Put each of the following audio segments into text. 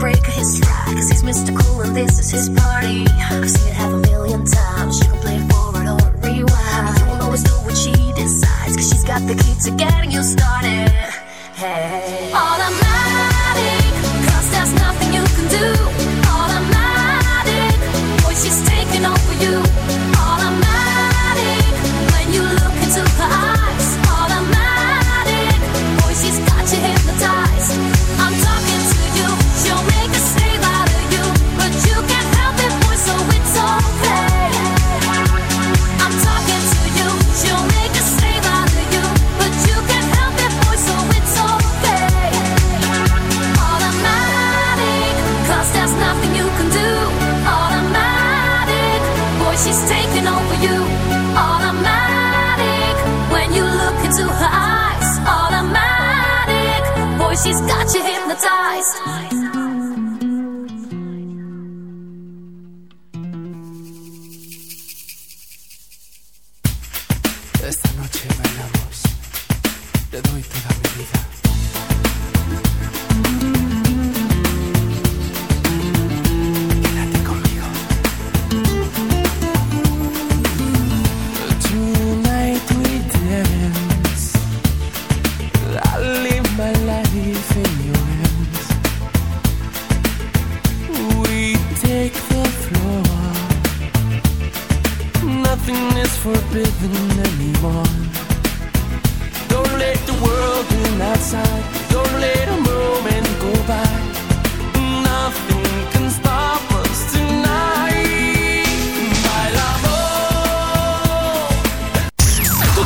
break his stride, cause he's. Cool and this is his party. I've seen it half a million times. You can play forward or rewind. You won't always know what she decides, cause she's got the key to getting you started. Hey, automatic, cause there's nothing you can do. Automatic, boy, she's taking over you. Automatic,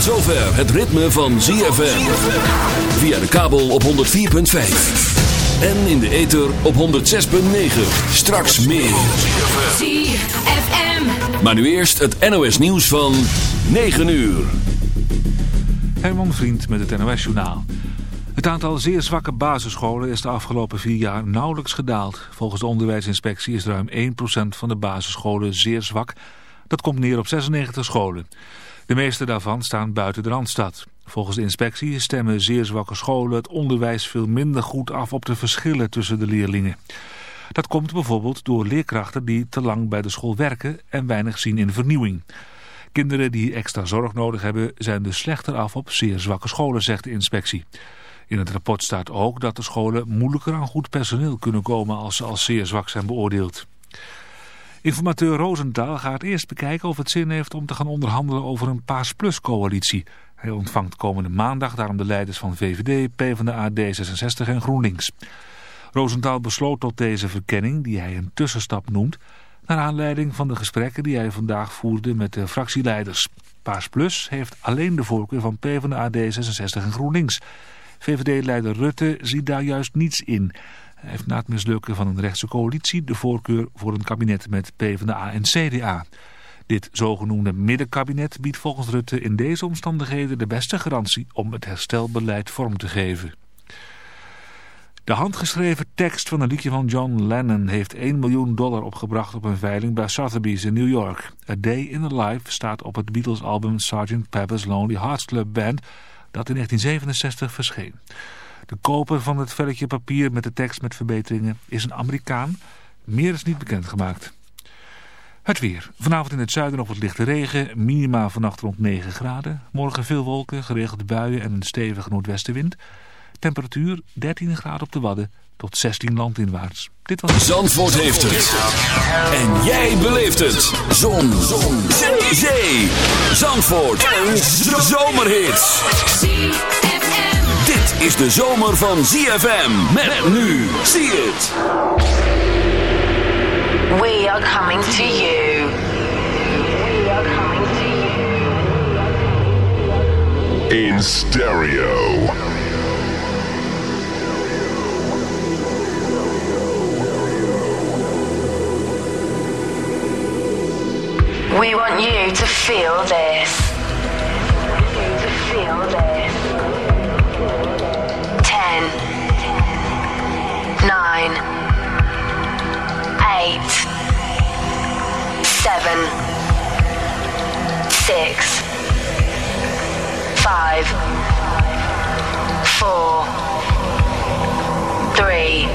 zover het ritme van ZFM. Via de kabel op 104.5. En in de ether op 106.9. Straks meer. ZFM. Maar nu eerst het NOS nieuws van 9 uur. Herman Vriend met het NOS-journaal. Het aantal zeer zwakke basisscholen is de afgelopen vier jaar nauwelijks gedaald. Volgens de onderwijsinspectie is ruim 1% van de basisscholen zeer zwak. Dat komt neer op 96 scholen. De meeste daarvan staan buiten de Randstad. Volgens de inspectie stemmen zeer zwakke scholen het onderwijs veel minder goed af op de verschillen tussen de leerlingen. Dat komt bijvoorbeeld door leerkrachten die te lang bij de school werken en weinig zien in vernieuwing. Kinderen die extra zorg nodig hebben zijn dus slechter af op zeer zwakke scholen, zegt de inspectie. In het rapport staat ook dat de scholen moeilijker aan goed personeel kunnen komen als ze als zeer zwak zijn beoordeeld. Informateur Roosentaal gaat eerst bekijken of het zin heeft om te gaan onderhandelen over een Paas Plus coalitie. Hij ontvangt komende maandag daarom de leiders van VVD, PvdA, D66 en GroenLinks. Roosentaal besloot tot deze verkenning, die hij een tussenstap noemt, naar aanleiding van de gesprekken die hij vandaag voerde met de fractieleiders. Paas Plus heeft alleen de voorkeur van PvdA, D66 en GroenLinks. VVD-leider Rutte ziet daar juist niets in. Heeft na het mislukken van een rechtse coalitie de voorkeur voor een kabinet met PvdA en CDA. Dit zogenoemde middenkabinet biedt volgens Rutte in deze omstandigheden de beste garantie om het herstelbeleid vorm te geven. De handgeschreven tekst van een liedje van John Lennon heeft 1 miljoen dollar opgebracht op een veiling bij Sotheby's in New York. A Day in the Life staat op het Beatles album Sgt. Pepper's Lonely Hearts Club Band dat in 1967 verscheen. De koper van het velletje papier met de tekst met verbeteringen is een Amerikaan. Meer is niet bekendgemaakt. Het weer. Vanavond in het zuiden nog wat lichte regen. Minima vannacht rond 9 graden. Morgen veel wolken, geregeld buien en een stevige noordwestenwind. Temperatuur 13 graden op de Wadden tot 16 landinwaarts. Dit was Zandvoort heeft het. En jij beleeft het. Zon. Zon. Zee. Zandvoort. Een zomerhit. ZFM. Dit is de zomer van ZFM. Met nu. Zie het. We are coming to you. We are coming to you. in stereo. We want you to feel this. To feel this. nine, eight, seven, six, five, four, three,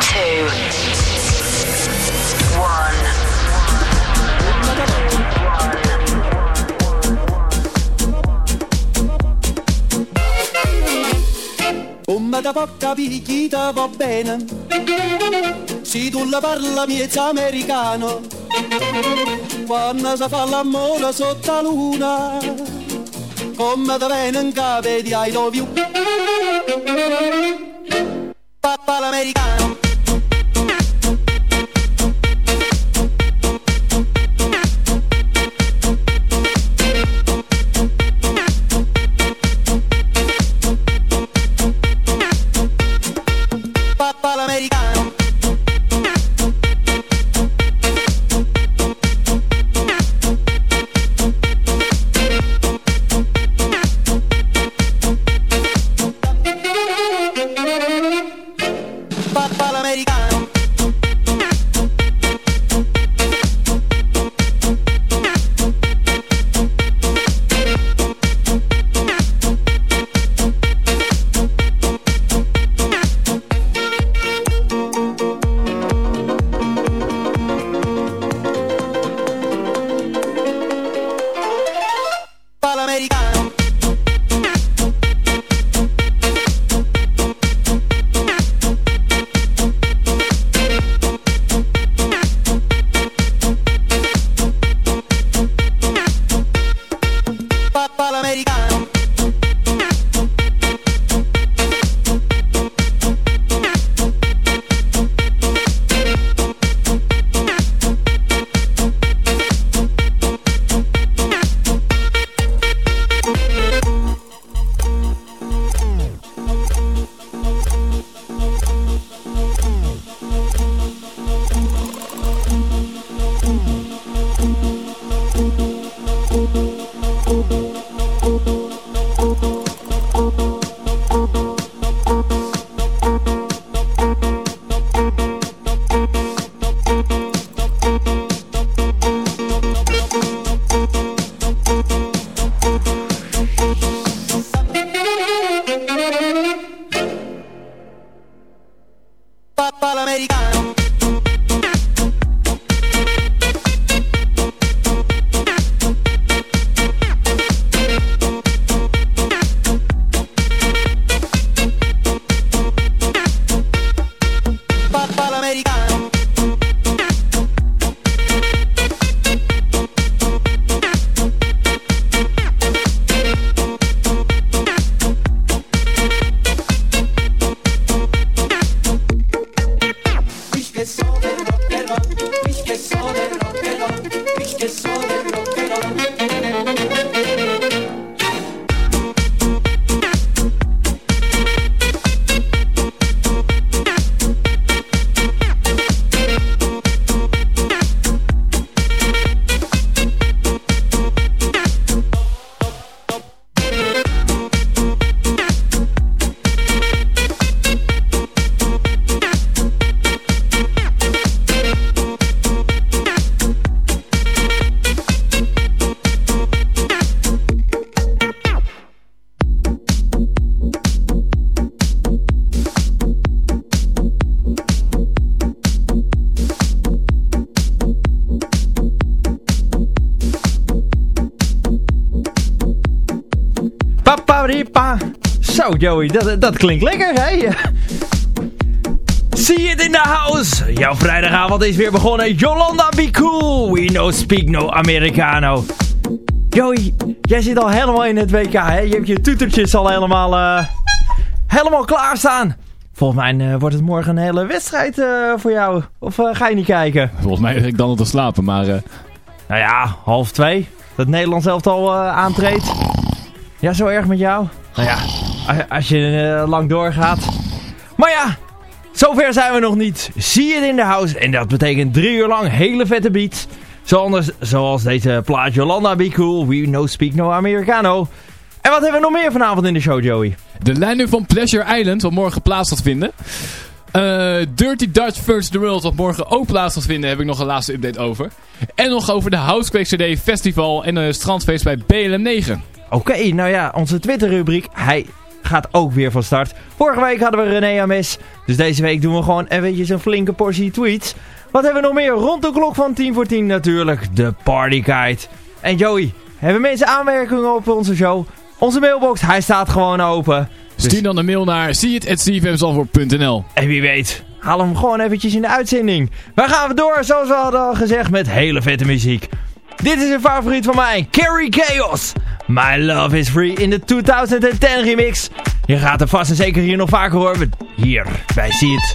two, one. Da poca picchita va bene. Se tu la parla miezza americano, quando si fa l'amore sotto la luna, come te viene in capo di I love you. Papà l'americano. Papà Joey, dat, dat klinkt lekker, hè? See it in the house. Jouw vrijdagavond is weer begonnen. Yolanda, be cool. We no speak no Americano. Joey, jij zit al helemaal in het WK, hè? Je hebt je toetertjes al helemaal, eh helemaal klaarstaan. Volgens mij eh, wordt het morgen een hele wedstrijd eh, voor jou. Of ga je niet kijken? Volgens mij ik dan al te slapen, maar Nou ja, half twee. Dat Nederlands elftal eh aantreedt. Ja, zo erg met jou? Nou ja, als je eh, lang doorgaat. Maar ja, zover zijn we nog niet. Zie het in de house. En dat betekent drie uur lang hele vette beats. Zoals, zoals deze plaat Yolanda Be Cool. We no speak no Americano. En wat hebben we nog meer vanavond in de show, Joey? de lijnen van Pleasure Island, wat morgen plaats gaat vinden. Eh, Dirty Dutch vs. The World, wat morgen ook plaats gaat vinden, heb ik nog een laatste update over. En nog over de Housequake CD Festival en een strandfeest bij BLM 9. Oké, nou ja, onze Twitter-rubriek, hij gaat ook weer van start. Vorige week hadden we René Amis, dus deze week doen we gewoon eventjes een flinke portie tweets. Wat hebben we nog meer? Rond de klok van 10 voor 10 natuurlijk, de Party Guide. En Joey, hebben mensen aanmerkingen op onze show? Onze mailbox, hij staat gewoon open. Stuur dan een mail naar seeit.cfmzandvoort.nl En wie weet, haal hem gewoon eventjes in de uitzending. Wij gaan door, zoals we hadden al gezegd, met hele vette muziek. Dit is een favoriet van mij, Carrie Chaos. My Love is Free in de 2010 remix. Je gaat er vast en zeker hier nog vaker horen. Hier, bij See It.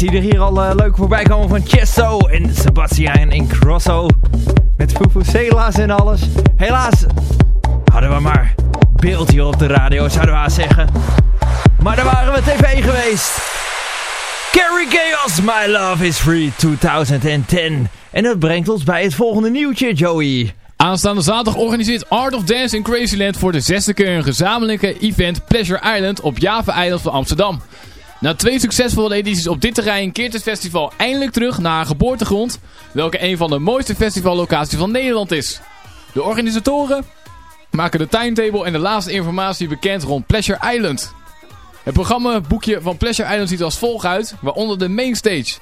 Zie er hier al uh, leuk voorbij komen van Chesto en Sebastian in Crosso. Met Fufusela's en alles. Helaas hadden we maar beeld hier op de radio, zouden we zeggen. Maar daar waren we tv geweest. Carrie Chaos, My Love is Free 2010. En dat brengt ons bij het volgende nieuwtje, Joey. Aanstaande zaterdag organiseert Art of Dance in Crazyland voor de zesde keer een gezamenlijke event Pleasure Island op Java-eiland van Amsterdam. Na twee succesvolle edities op dit terrein keert het festival eindelijk terug naar haar geboortegrond, welke een van de mooiste festivallocaties van Nederland is. De organisatoren maken de timetable en de laatste informatie bekend rond Pleasure Island. Het programmaboekje van Pleasure Island ziet als volgt uit, waaronder de mainstage.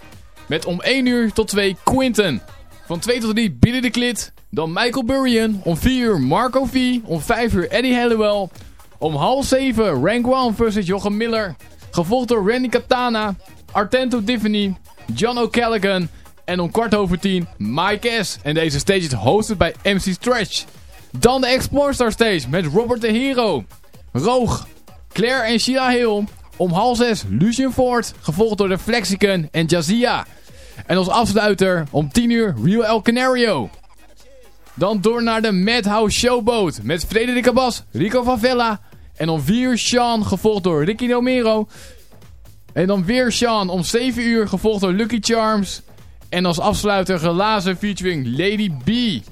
Met om 1 uur tot 2 Quinten. Van 2 tot 3 Billy de Klit. Dan Michael Burrion. Om 4 uur Marco V. Om 5 uur Eddie Halliwell. Om half 7 Rank One versus Jochem Miller. Gevolgd door Randy Katana. Artento Tiffany. John O'Callaghan. En om kwart over 10 Mike S. En deze stage is hosted bij MC Stretch. Dan de Explore Star Stage met Robert de Hero. Roog. Claire en Sheila Hill. Om half 6 Lucien Ford. Gevolgd door de Flexicon en Jazia. En als afsluiter om 10 uur Real El Canario. Dan door naar de Madhouse Showboat met Frederik Abbas, Rico van Vella. En 4 uur Sean, gevolgd door Ricky Nomero. En dan weer Sean om 7 uur, gevolgd door Lucky Charms. En als afsluiter Glazen featuring Lady B.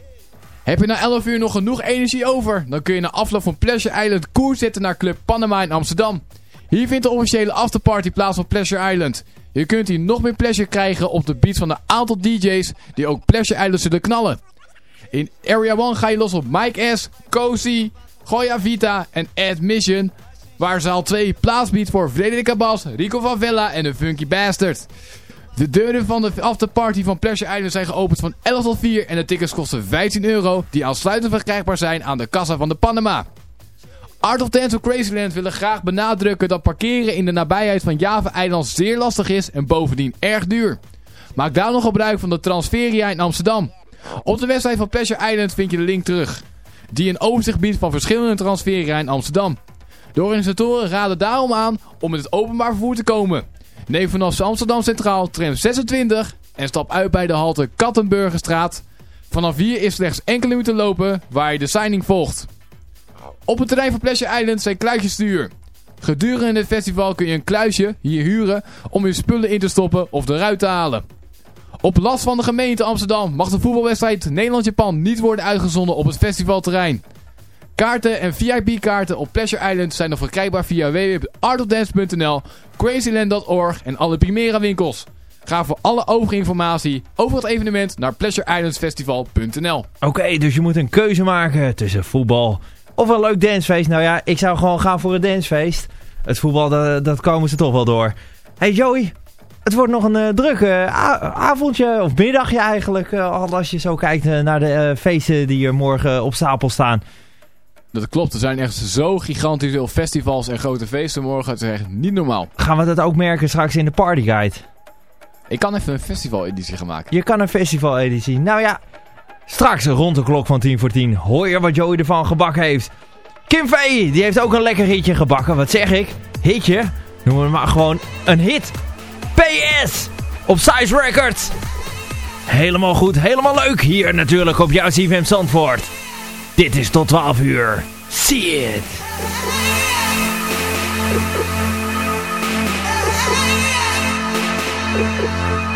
Heb je na 11 uur nog genoeg energie over? Dan kun je na afloop van Pleasure Island koers zetten naar Club Panama in Amsterdam. Hier vindt de officiële afterparty plaats van Pleasure Island. Je kunt hier nog meer pleasure krijgen op de beat van een aantal DJ's die ook Pleasure Island zullen knallen. In Area 1 ga je los op Mike S, Cozy, Goya Vita en Admission. Waar zaal 2 plaats biedt voor Frederik Abbas, Rico van Vella en de Funky Bastard. De deuren van de afterparty van Pleasure Island zijn geopend van 11 tot 4 en de tickets kosten 15 euro die aansluitend verkrijgbaar zijn aan de kassa van de Panama. Art of Dance of Crazyland willen graag benadrukken dat parkeren in de nabijheid van Java-eiland zeer lastig is en bovendien erg duur. Maak daar nog gebruik van de Transferia in Amsterdam. Op de website van Pleasure Island vind je de link terug, die een overzicht biedt van verschillende Transferia in Amsterdam. De organisatoren raden daarom aan om met het openbaar vervoer te komen. Neem vanaf Amsterdam Centraal tram 26 en stap uit bij de halte Kattenburgerstraat. Vanaf hier is slechts enkele minuten lopen waar je de signing volgt. Op het terrein van Pleasure Island zijn kluisjes te huur. Gedurende het festival kun je een kluisje hier huren om je spullen in te stoppen of eruit te halen. Op last van de gemeente Amsterdam mag de voetbalwedstrijd Nederland-Japan niet worden uitgezonden op het festivalterrein. Kaarten en VIP-kaarten op Pleasure Island zijn nog verkrijgbaar via www.artofdance.nl, crazyland.org en alle Primera winkels. Ga voor alle overige informatie over het evenement naar pleasureislandsfestival.nl. Oké, dus je moet een keuze maken tussen voetbal of een leuk dancefeest. Nou ja, ik zou gewoon gaan voor een dancefeest. Het voetbal, dat, dat komen ze toch wel door. Hey Joey, het wordt nog een uh, druk uh, avondje, of middagje eigenlijk. Uh, als je zo kijkt naar de feesten die er morgen op stapel staan. Dat klopt, er zijn echt zo gigantisch veel festivals en grote feesten morgen. Het is echt niet normaal. Gaan we dat ook merken straks in de partyguide? Ik kan even een festival-editie gaan maken. Je kan een festival-editie. Nou ja, straks rond de klok van 10 voor 10 hoor je wat Joey ervan gebakken heeft. Kim V, die heeft ook een lekker hitje gebakken. Wat zeg ik? Hitje? Noemen we maar gewoon een hit. PS op Size Records. Helemaal goed, helemaal leuk hier natuurlijk op jouw CFM Zandvoort. Dit is tot 12 uur. See it!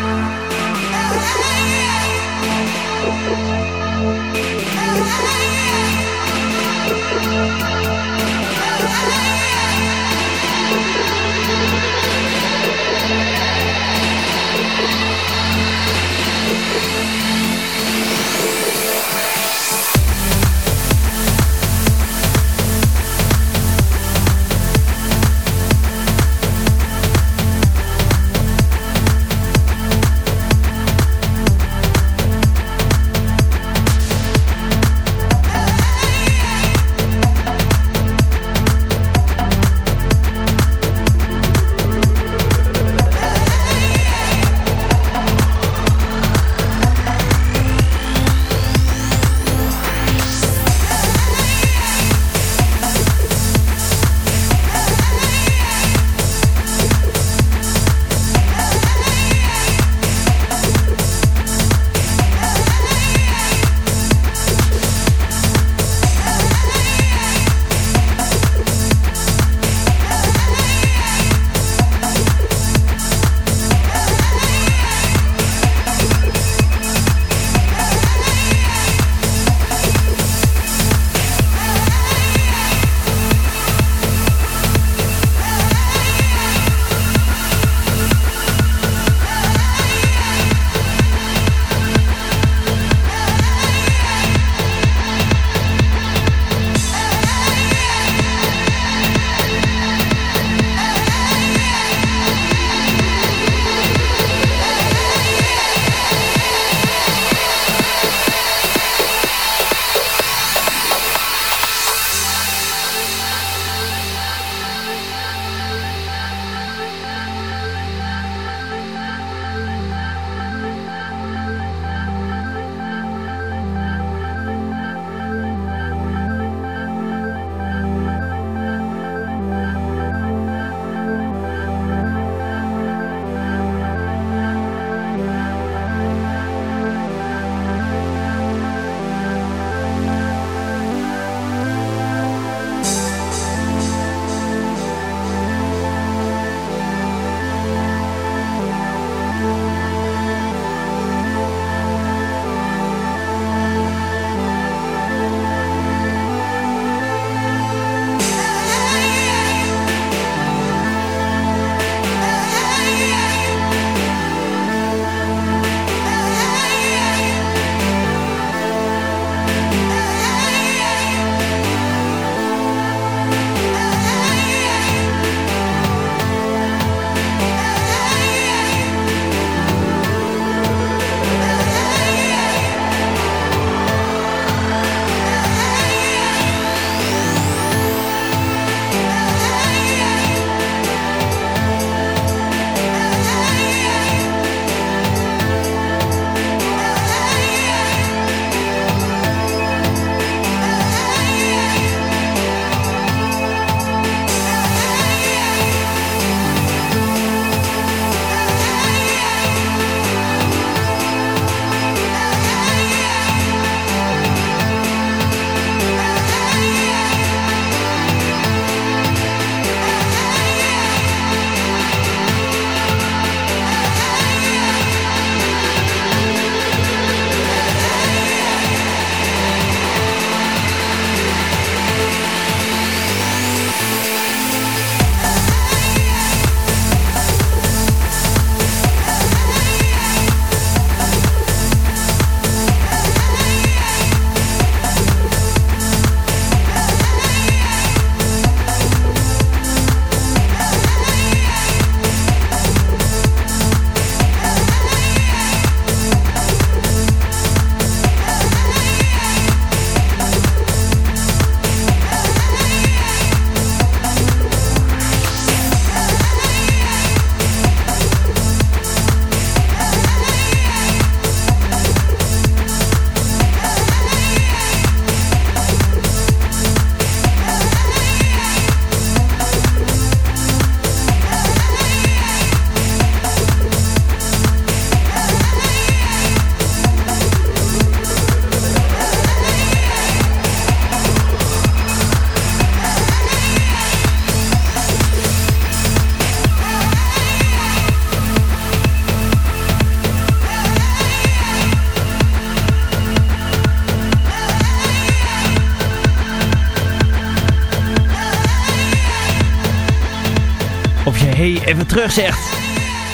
even terug zegt.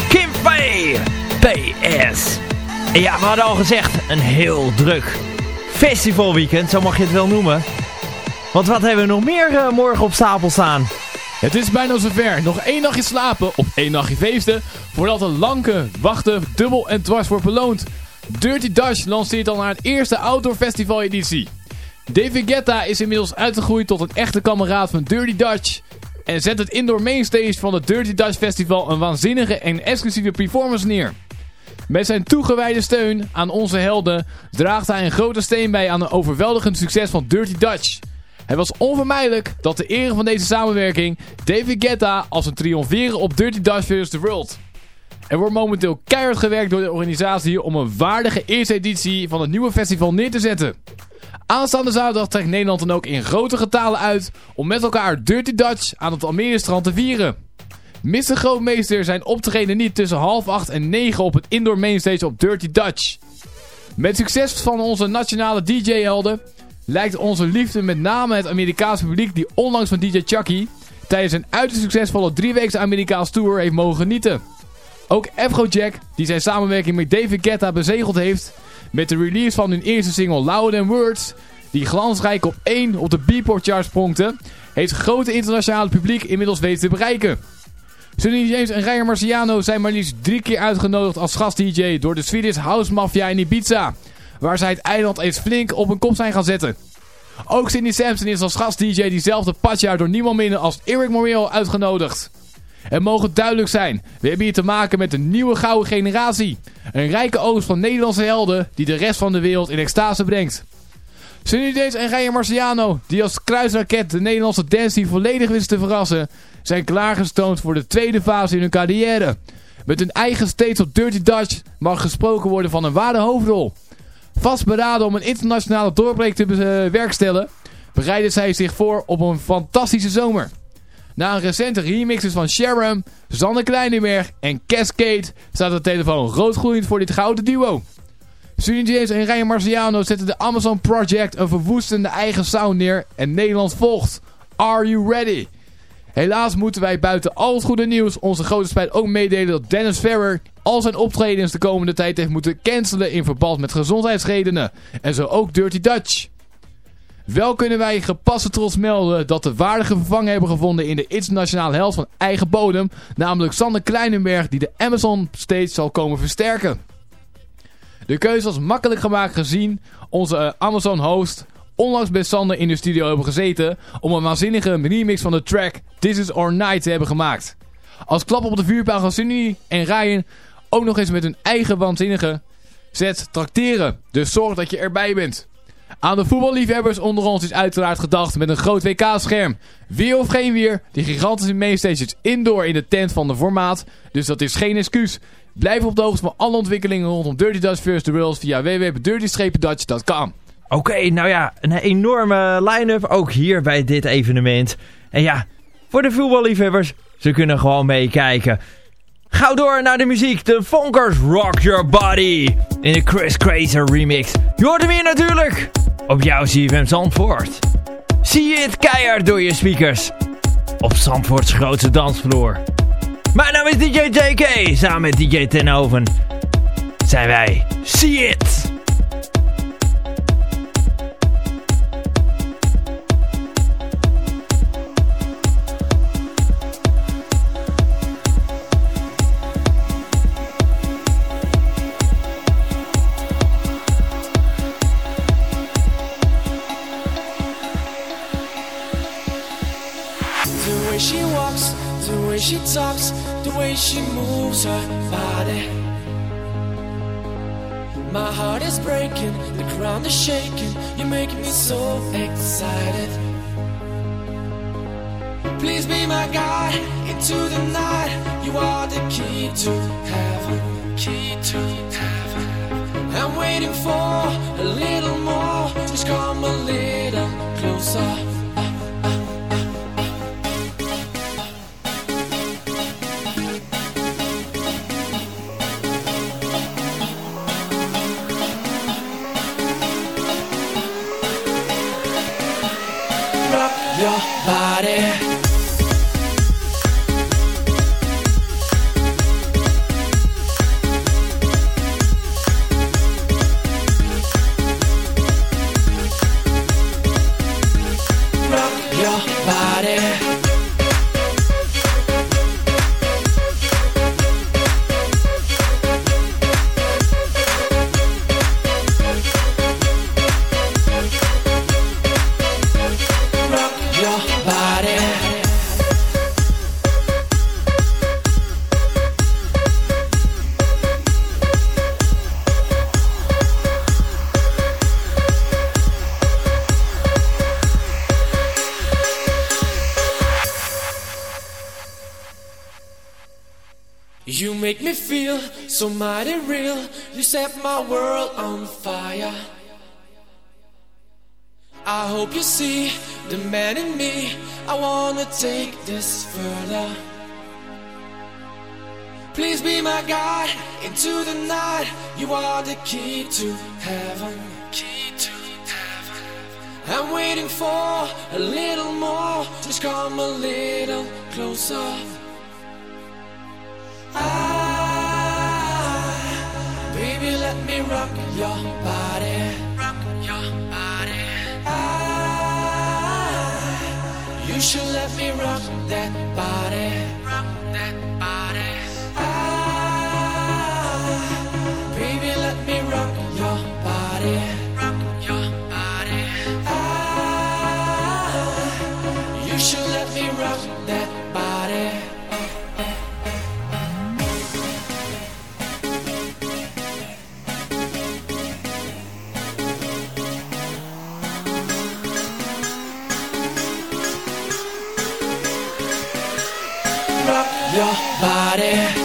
Kim P. PS. Ja, we hadden al gezegd, een heel druk festivalweekend, zo mag je het wel noemen. Want wat hebben we nog meer eh, morgen op stapel staan? Het is bijna zover. Nog één nachtje slapen of één nachtje feesten. Voordat de lanke wachten dubbel en dwars wordt beloond. Dirty Dutch lanceert al naar het eerste Outdoor Festival editie. David Guetta is inmiddels uitgegroeid tot een echte kameraad van Dirty Dutch. En zet het indoor mainstage van het Dirty Dutch Festival een waanzinnige en exclusieve performance neer. Met zijn toegewijde steun aan onze helden draagt hij een grote steen bij aan een overweldigend succes van Dirty Dutch. Het was onvermijdelijk dat de ere van deze samenwerking David Guetta als een triomferen op Dirty Dutch vs. The World. Er wordt momenteel keihard gewerkt door de organisatie om een waardige eerste editie van het nieuwe festival neer te zetten. Aanstaande zaterdag trekt Nederland dan ook in grote getalen uit om met elkaar Dirty Dutch aan het Almere strand te vieren. Mr. Grootmeester zijn optreden niet tussen half acht en negen op het indoor mainstage op Dirty Dutch. Met succes van onze nationale DJ-helden lijkt onze liefde met name het Amerikaanse publiek die onlangs van DJ Chucky tijdens een uiterst succesvolle drieweekse Amerikaanse tour heeft mogen genieten. Ook Afrojack, die zijn samenwerking met David Guetta bezegeld heeft met de release van hun eerste single Loud and Words, die glansrijk op 1 op de Beatport chart spronkte, heeft grote internationale publiek inmiddels weten te bereiken. Sunny James en Ryan Marciano zijn maar liefst drie keer uitgenodigd als gast-dj door de Swedish House Mafia in Ibiza, waar zij het eiland eens flink op hun kop zijn gaan zetten. Ook Sidney Sampson is als gast-dj diezelfde padjaar door niemand minder als Eric Morillo uitgenodigd. Het mogen duidelijk zijn, we hebben hier te maken met een nieuwe gouden generatie. Een rijke oogst van Nederlandse helden die de rest van de wereld in extase brengt. Sunny en Ryan Marciano, die als kruisraket de Nederlandse dance volledig wisten te verrassen, zijn klaargestoomd voor de tweede fase in hun carrière. Met hun eigen steeds op Dirty Dutch mag gesproken worden van een ware hoofdrol. Vastberaden om een internationale doorbreek te bewerkstelligen, bereiden zij zich voor op een fantastische zomer. Na een recente remixes van Sharon, Zanne Kleinenberg en Cascade staat de telefoon roodgloeiend voor dit gouden duo. Sunny James en Ryan Marciano zetten de Amazon Project een verwoestende eigen sound neer en Nederland volgt. Are you ready? Helaas moeten wij buiten al het goede nieuws onze grote spijt ook meedelen dat Dennis Ferrer al zijn optredens de komende tijd heeft moeten cancelen in verband met gezondheidsredenen. En zo ook Dirty Dutch. Wel kunnen wij gepaste trots melden dat de waardige vervanger hebben gevonden in de internationale held van eigen bodem. Namelijk Sander Kleinenberg die de Amazon Stage zal komen versterken. De keuze was makkelijk gemaakt gezien onze eh, Amazon host onlangs bij Sander in de studio hebben gezeten om een waanzinnige remix van de track This Is Our Night te hebben gemaakt. Als klap op de vuurpijl gaan Sunny en Ryan ook nog eens met hun eigen waanzinnige set trakteren. Dus zorg dat je erbij bent. Aan de voetballiefhebbers onder ons is uiteraard gedacht met een groot WK-scherm. Weer of geen weer, die gigantische mainstage is indoor in de tent van de formaat, dus dat is geen excuus. Blijf op de hoogte van alle ontwikkelingen rondom Dirty Dutch First the World via www.dirty-dutch.com. Oké, nou ja, een enorme line-up ook hier bij dit evenement. En ja, voor de voetballiefhebbers, ze kunnen gewoon meekijken. Gauw door naar de muziek. De Vonkers Rock Your Body. In de Chris Crazer remix. Je hoort hem hier natuurlijk. Op jouw CFM Zandvoort. Zie je het keihard door je speakers. Op Zandvoorts grootste dansvloer. Mijn naam is DJ JK. Samen met DJ Tenhoven. Zijn wij See It. Way she talks, the way she moves her body. My heart is breaking, the ground is shaking. You're making me so excited. Please be my guide into the night. You are the key to heaven, key to heaven. I'm waiting for a little more. Just come a little closer. Set my world on fire. I hope you see the man in me. I wanna take this further. Please be my guide into the night. You are the key to heaven. Key to heaven. I'm waiting for a little more. Just come a little closer. Ah, you should let me rock that body. Body.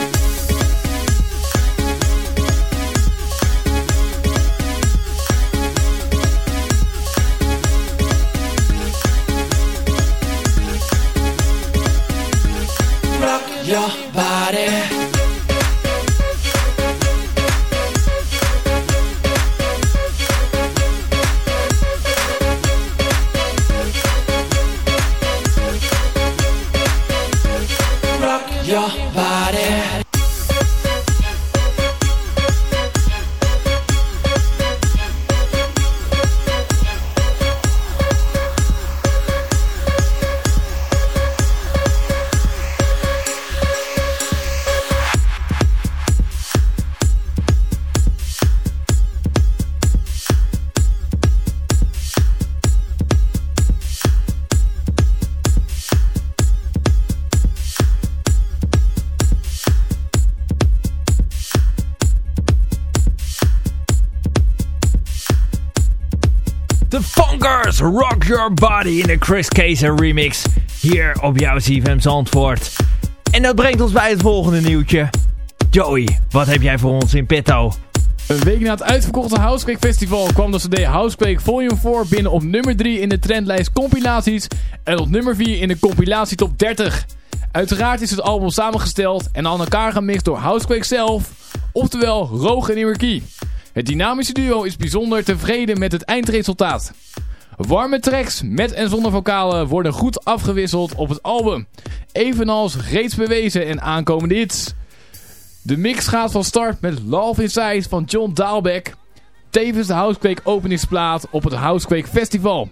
The Funkers Rock Your Body in de Chris Case remix. Hier op jouw CFM Zandvoort. En dat brengt ons bij het volgende nieuwtje. Joey, wat heb jij voor ons in petto? Een week na het uitverkochte Housequake Festival kwam de CD Housequake Volume 4 binnen op nummer 3 in de trendlijst compilaties en op nummer 4 in de compilatie top 30. Uiteraard is het album samengesteld en aan elkaar gemixt door Housequake zelf, oftewel Roog en Iwerkie. Het dynamische duo is bijzonder tevreden met het eindresultaat. Warme tracks met en zonder vocalen worden goed afgewisseld op het album. Evenals reeds bewezen en aankomende hits. De mix gaat van start met Love Inside van John Daalbeck. Tevens de Housequake openingsplaat op het Housequake Festival.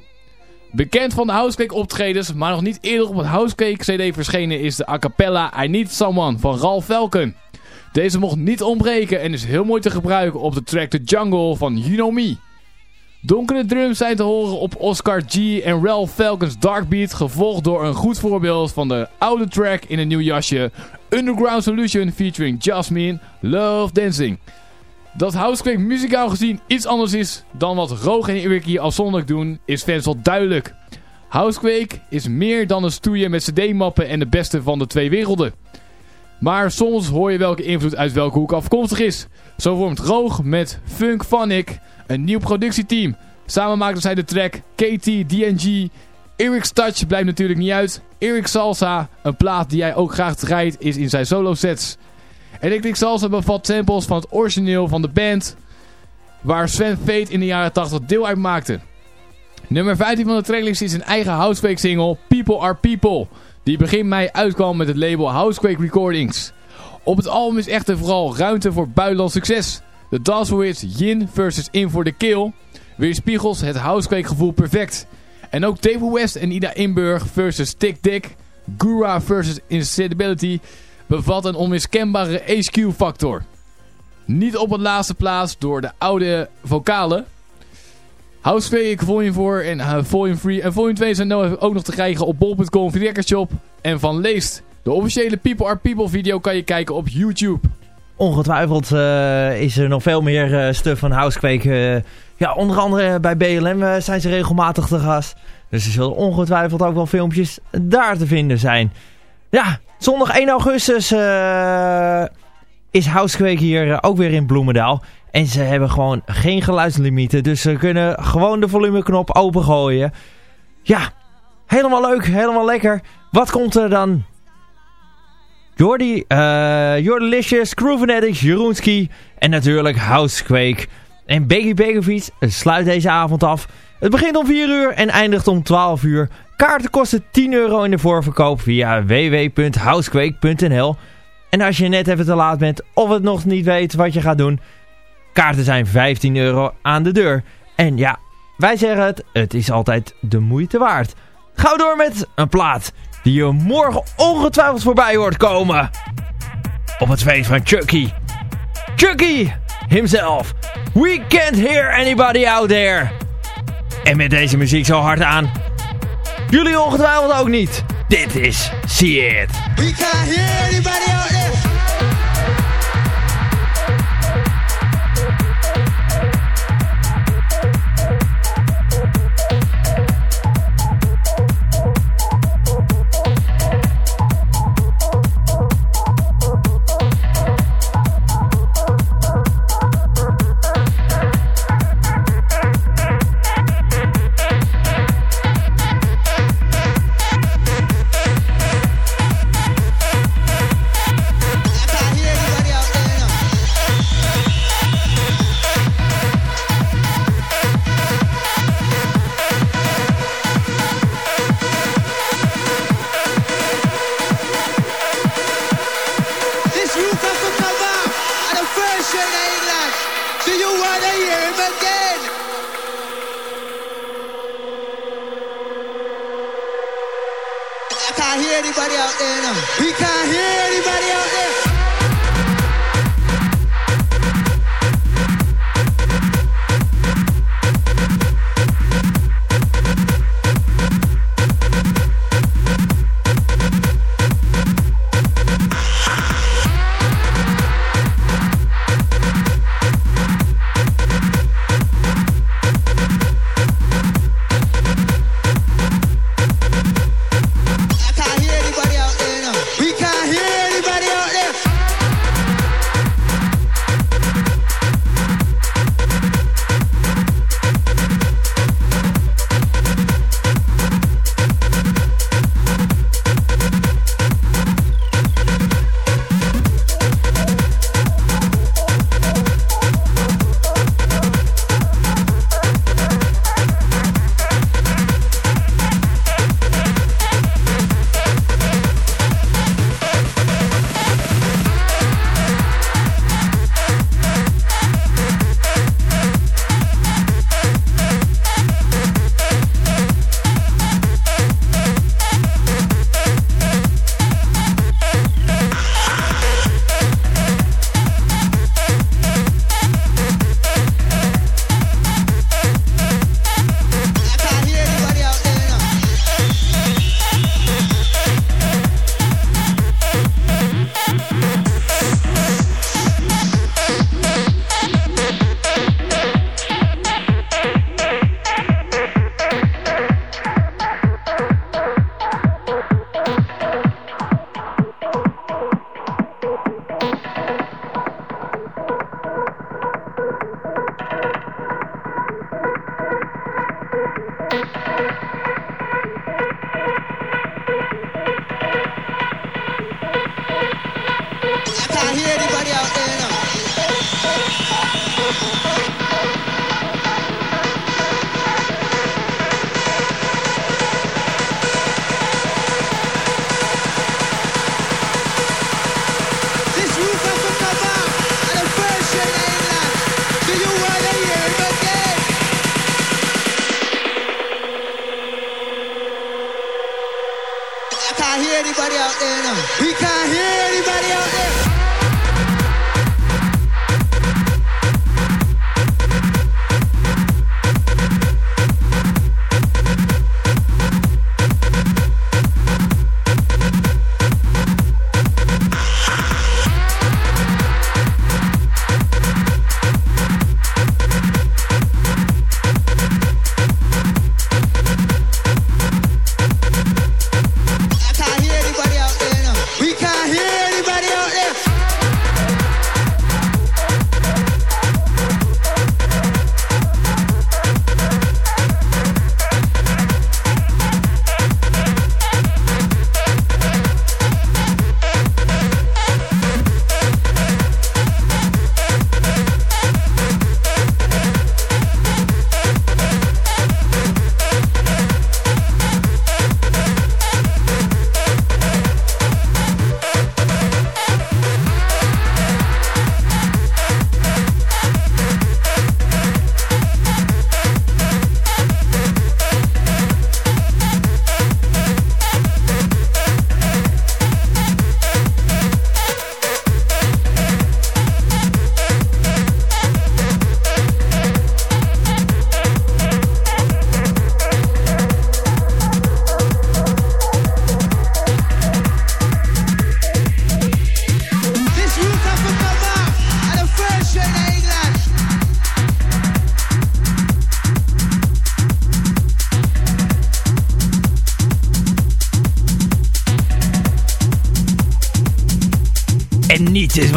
Bekend van de Housequake optredens, maar nog niet eerder op het Housequake CD verschenen is de a cappella I Need Someone van Ralph Velken. Deze mocht niet ontbreken en is heel mooi te gebruiken op de track The Jungle van You Know Me. Donkere drums zijn te horen op Oscar G en Ralph Falcons Dark Beat, gevolgd door een goed voorbeeld van de oude track in een nieuw jasje, Underground Solution featuring Jasmine, Love Dancing. Dat Housequake muzikaal gezien iets anders is dan wat Roog en Iwiki afzonderlijk doen, is fans duidelijk. Housequake is meer dan een stoeien met cd-mappen en de beste van de twee werelden. Maar soms hoor je welke invloed uit welke hoek afkomstig is. Zo vormt Roog met Funk Fanic een nieuw productieteam. Samen maakten zij de track KT DNG. Eric's Touch blijft natuurlijk niet uit. Eric Salsa, een plaat die hij ook graag draait, is in zijn solo sets. Electric Salsa bevat samples van het origineel van de band, waar Sven Fate in de jaren 80 deel uit maakte. Nummer 15 van de tracklist is een eigen Housequake single, People Are People, die begin mei uitkwam met het label Housequake Recordings. Op het album is echter vooral ruimte voor buitenlands succes. De is Yin versus In for the Kill, weerspiegels het Housequake gevoel perfect. En ook David West en Ida Inburg versus Tick Dick, Gura versus Instability bevat een onmiskenbare HQ factor. Niet op het laatste plaats door de oude vocalen. Housequake Volume 4 en uh, Volume 3 en Volume 2 zijn nou ook nog te krijgen op bol.com, Shop en van Leest. De officiële People Are People video kan je kijken op YouTube. Ongetwijfeld eh, is er nog veel meer eh stuff van Housequake. eh, ja, onder andere bij BLM zijn ze regelmatig te gast. Dus er zullen ongetwijfeld ook wel filmpjes daar te vinden zijn. Ja, zondag 1 augustus is Housequake hier ook weer in Bloemendaal. En ze hebben gewoon geen geluidslimieten. Dus ze kunnen gewoon de volumeknop opengooien. Ja, helemaal leuk, helemaal lekker. Wat komt er dan? Jordi, uh, Jordelicious, Groovenetics, Jeroenski en natuurlijk Housequake. En Becky Begovic sluit deze avond af. Het begint om 4 uur en eindigt om 12 uur. Kaarten kosten 10 euro in de voorverkoop via www.housequake.nl. En als je net even te laat bent of het nog niet weet wat je gaat doen... Kaarten zijn 15 euro aan de deur. En ja, wij zeggen het, het is altijd de moeite waard. Gauw door met een plaat die je morgen ongetwijfeld voorbij hoort komen. Op het feest van Chucky. Chucky himself. We can't hear anybody out there. En met deze muziek zo hard aan. Jullie ongetwijfeld ook niet. Dit is See It. We can't hear anybody out there.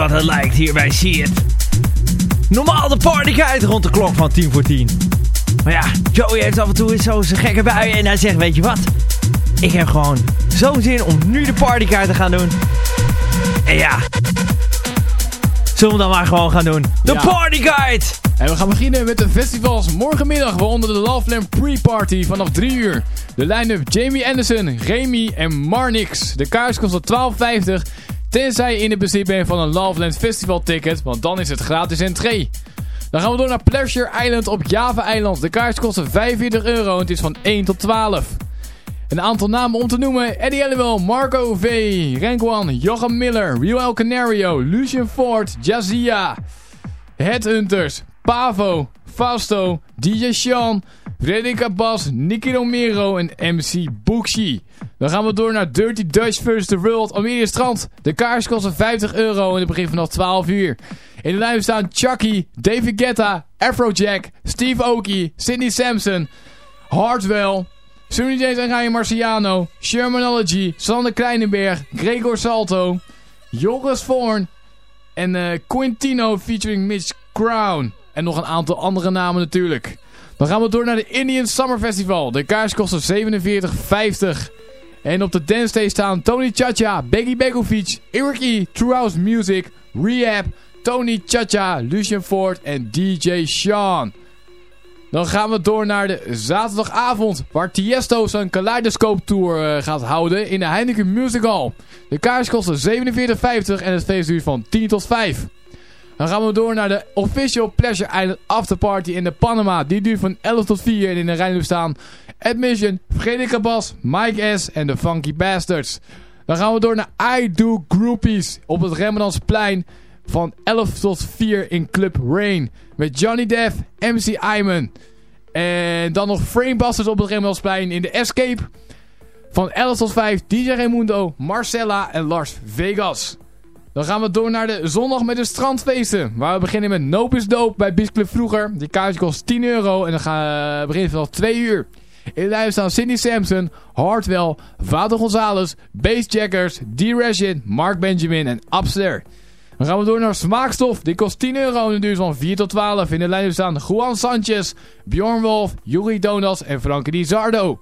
Wat het lijkt hier bij See It. Normaal de partykite rond de klok van 10 voor 10. Maar ja, Joey heeft af en toe zo zijn gekke bui en hij zegt, weet je wat? Ik heb gewoon zo'n zin om nu de partykaart te gaan doen. En ja, zullen we dan maar gewoon gaan doen. De Ja. partyguide! En we gaan beginnen met de festivals morgenmiddag, waaronder de Loveland Pre-Party vanaf 3 uur. De line-up Jamie Anderson, Remy en Marnix. De kaars kost 12,50, tenzij je in het bezit bent van een Loveland Festival ticket, want dan is het gratis entree. Dan gaan we door naar Pleasure Island op Java-eiland. De kaars kost 45 euro en het is van 1 tot 12. Een aantal namen om te noemen. Eddie Halliwell, Marco V, Renkwan, Jochem Miller, Real El Canario, Lucian Ford, Jazia, Headhunters, Pavo, Fausto, DJ Sean, Frederik Abbas, Nicky Romero en MC Bookshi. Dan gaan we door naar Dirty Dutch vs. The World, Almere Strand. De kaars kosten 50 euro en het begint vanaf 12 uur. In de lijn staan Chucky, David Guetta, Afrojack, Steve Aoki, Sidney Sampson, Hardwell, Sunny James en Ryan Marciano, Shermanology, Sander Kleinenberg, Gregor Salto, Joris Voorn en eh, Quintino featuring Mitch Crown. En nog een aantal andere namen natuurlijk. Dan gaan we door naar de Indian Summer Festival. De kaars kosten 47,50. En op de dance stage staan Tony Chacha, Beggy Begovic, Iriki, True House Music, Rehab, Tony Chacha, Lucian Ford en DJ Sean. Dan gaan we door naar de zaterdagavond, waar Tiesto zijn Kaleidoscope Tour eh, gaat houden in de Heineken Music Hall. De kaars kosten 47,50 en het feest duurt van 10 tot 5. Dan gaan we door naar de Official Pleasure Island Afterparty in de Panama. Die duurt van 11 tot 4 en in de rij staan Admission, Frederik Abbas, Mike S. en de Funky Bastards. Dan gaan we door naar I Do Groupies op het Rembrandtsplein van 11 tot 4 in Club Rain. Met Johnny Depp, MC Iman. En dan nog Framebusters op het Rembrandtsplein in de Escape. Van 11 tot 5 DJ Raimundo, Marcella en Lars Vegas. Dan gaan we door naar de zondag met de strandfeesten. Waar we beginnen met Nope is Dope bij Beach vroeger. Die kaartje kost 10 euro en dan gaan we beginnen vanaf 2 uur. In de lijst staan Cindy Sampson, Hardwell, Vader Gonzalez, Bassjackers, D-Ration, Mark Benjamin en Upster. Dan gaan we door naar Smaakstof. Die kost 10 euro en duurt van 4 tot 12. In de lijst staan Juan Sanchez, Bjorn Wolf, Yuri Donas en Frankie Di Zardo.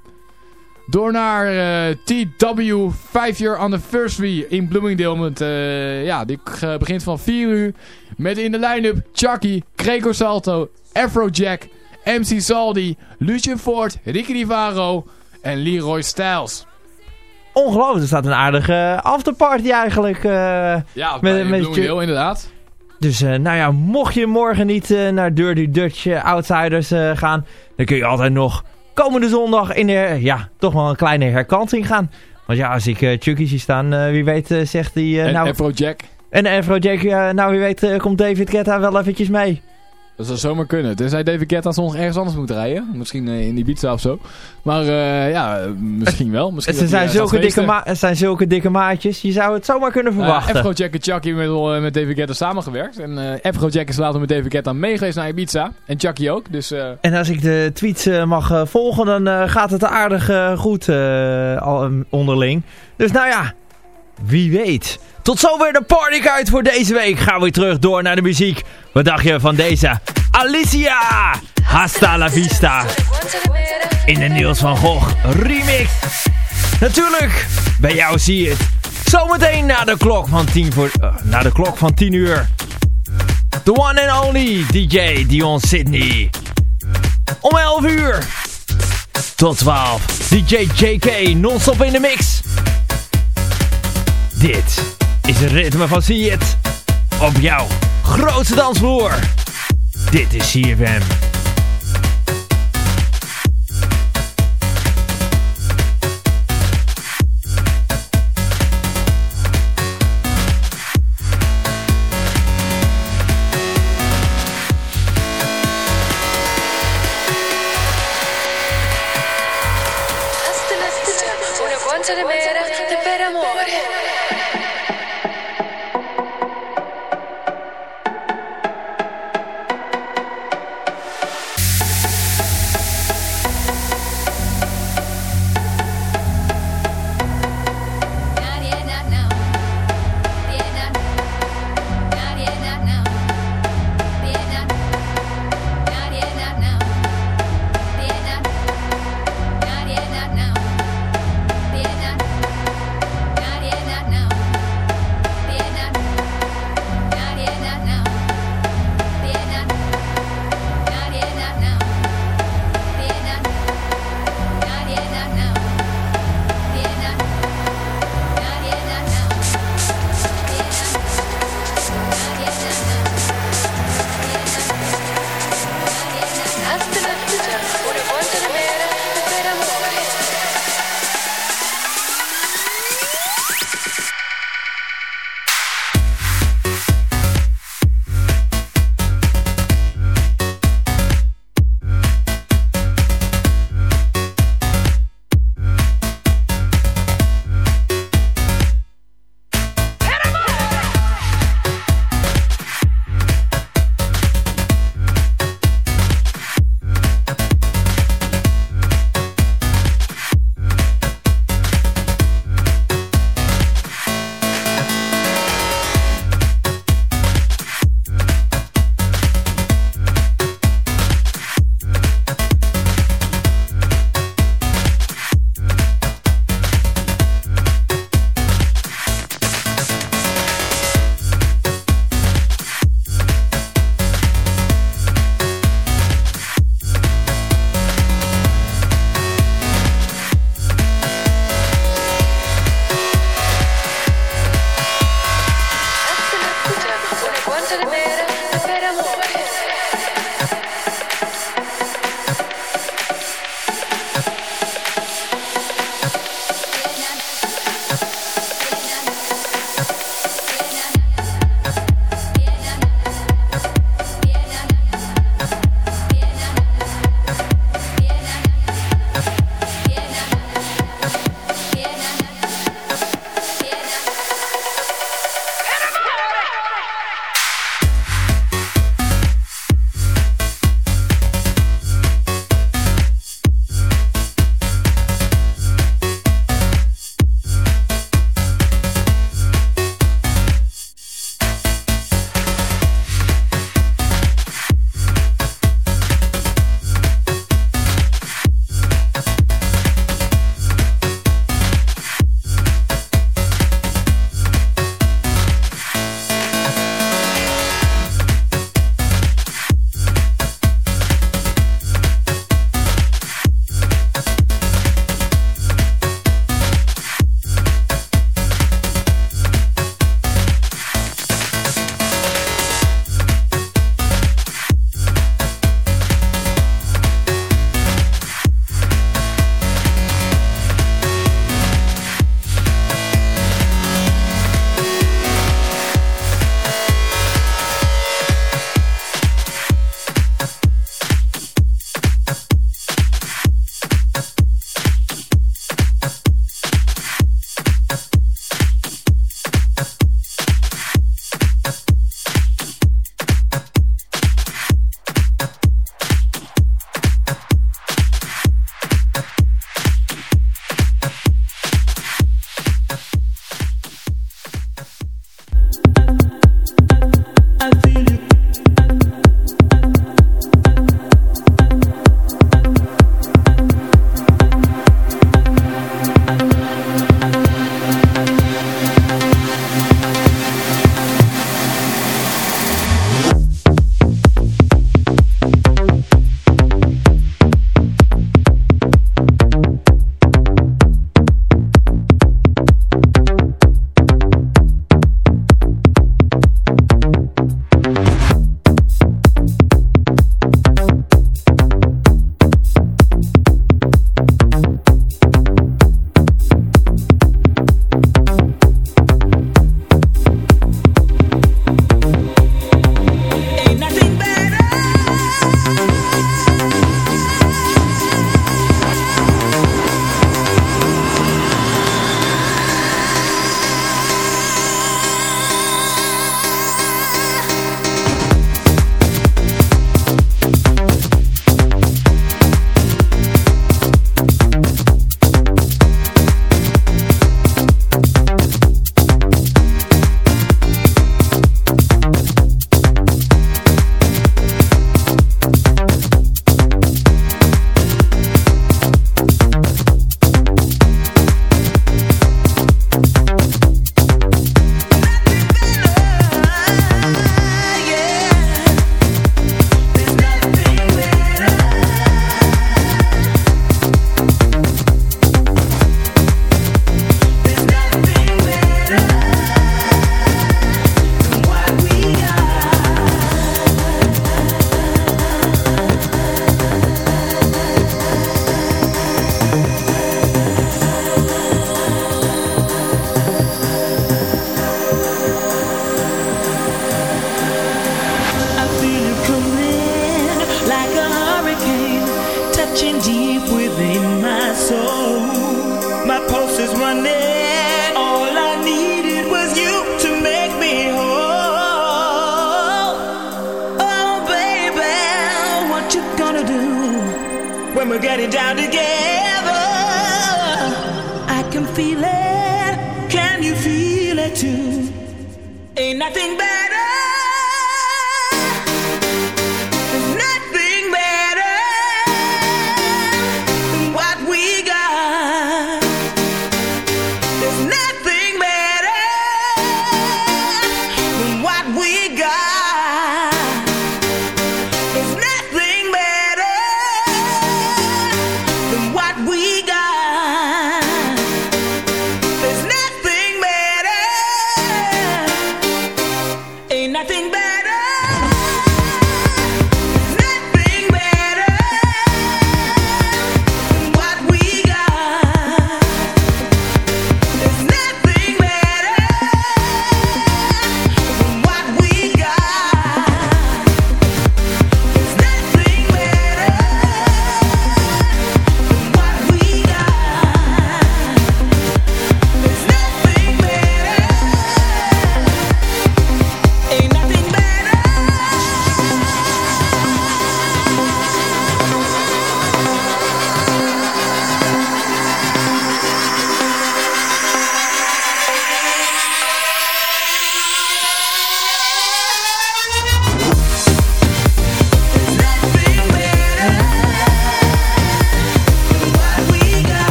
Door naar eh, TW 5 Year Anniversary in Bloomingdale. Met, eh, ja, die eh, begint van 4 uur. Met in de line-up Chucky, Gregor Salto, Afrojack, MC Saldi, Lucian Ford, Ricky Rivaro en Leroy Styles. Ongelooflijk, er staat een aardige afterparty eigenlijk. eh. Ja, Met- bij met Bloomingdale inderdaad. Dus eh, nou ja, mocht je morgen niet eh, naar Dirty Dutch eh, Outsiders eh, gaan, dan kun je altijd nog komende zondag in de, ja, toch wel een kleine herkansing gaan. Want ja, als ik eh Chucky zie staan, eh, wie weet eh, zegt hij... en nou, Afrojack. en Afrojack, ja, nou wie weet komt David Guetta wel eventjes mee. Dat zou zomaar kunnen. Tenzij David Guetta soms ergens anders moet rijden. Misschien eh, in Ibiza of zo. Maar eh, ja, eh, misschien wel. Misschien Het zijn, ergens zulke dikke het zijn zulke dikke maatjes, je zou het zomaar kunnen verwachten. ja, Afrojack en Chucky hebben met, met David Guetta samengewerkt. En eh Afrojack is later met David Guetta meegeweest naar Ibiza. En Chucky ook. Dus eh, En als ik de tweets eh, mag eh, volgen, dan eh, gaat het aardig eh, goed eh, al, onderling. Dus nou ja, wie weet. Tot zover de partyguide voor deze week. Gaan we weer terug door naar de muziek. Wat dacht je van deze? Alicia! Hasta la vista. In de Niels van Gogh remix. Natuurlijk, bij jou zie je het. Zometeen na de klok van 10 voor, eh, na de klok van 10 uur. The one and only DJ Dion Sydney. Om 11 uur. Tot 12. DJ JK non-stop in de mix. Dit is het ritme van See It. Op jouw grootste dansvloer. Dit is CFM.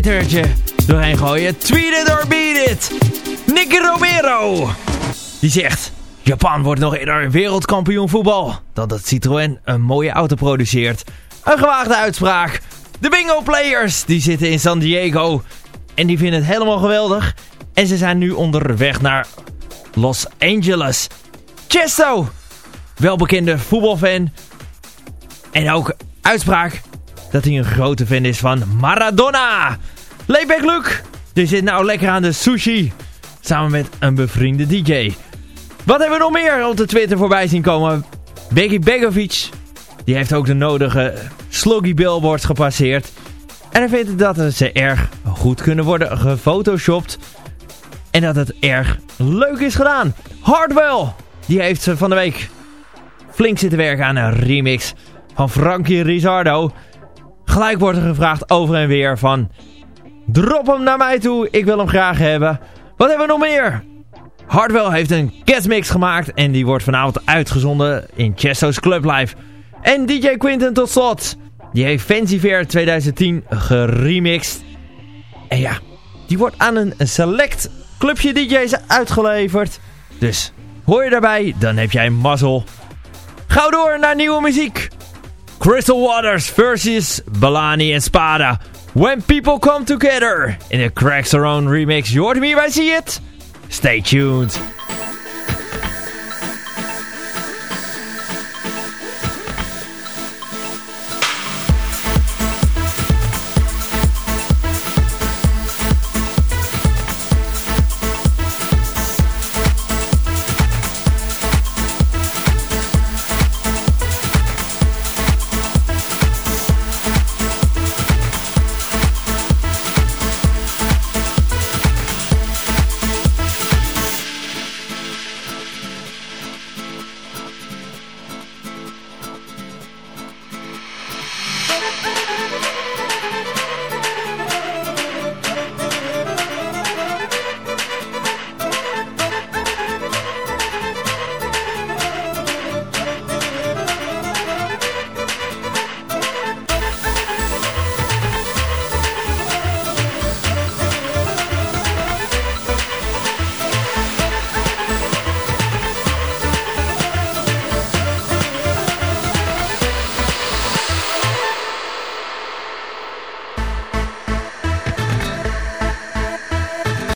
Twittertje doorheen gooien. Tweet it or beat it. Nicky Romero. Die zegt... Japan wordt nog eerder wereldkampioen voetbal dan dat Citroën een mooie auto produceert. Een gewaagde uitspraak. De bingo players die zitten in San Diego en die vinden het helemaal geweldig. En ze zijn nu onderweg naar Los Angeles. Chesto, welbekende voetbalfan. En ook uitspraak dat hij een grote fan is van Maradona. Layback Luke, die zit nou lekker aan de sushi. Samen met een bevriende DJ. Wat hebben we nog meer op de Twitter voorbij zien komen? Becky Begovic. Die heeft ook de nodige sloggy billboards gepasseerd. En hij vindt dat ze erg goed kunnen worden gefotoshopt. En dat het erg leuk is gedaan. Hardwell. Die heeft ze van de week flink zitten werken aan een remix van Frankie Rizzardo. Gelijk wordt er gevraagd over en weer van... Drop hem naar mij toe, ik wil hem graag hebben. Wat hebben we nog meer? Hardwell heeft een guestmix gemaakt en die wordt vanavond uitgezonden in Chesto's Club Live. En DJ Quinten tot slot. Die heeft Fancy Fair 2010 geremixed. En ja, die wordt aan een select clubje DJ's uitgeleverd. Dus hoor je daarbij, dan heb jij mazzel. Gauw door naar nieuwe muziek. Crystal Waters versus Balani en Spada. When People Come Together. In de Cracks Around remix. Hoort hem hierbij, zie je het? Stay tuned.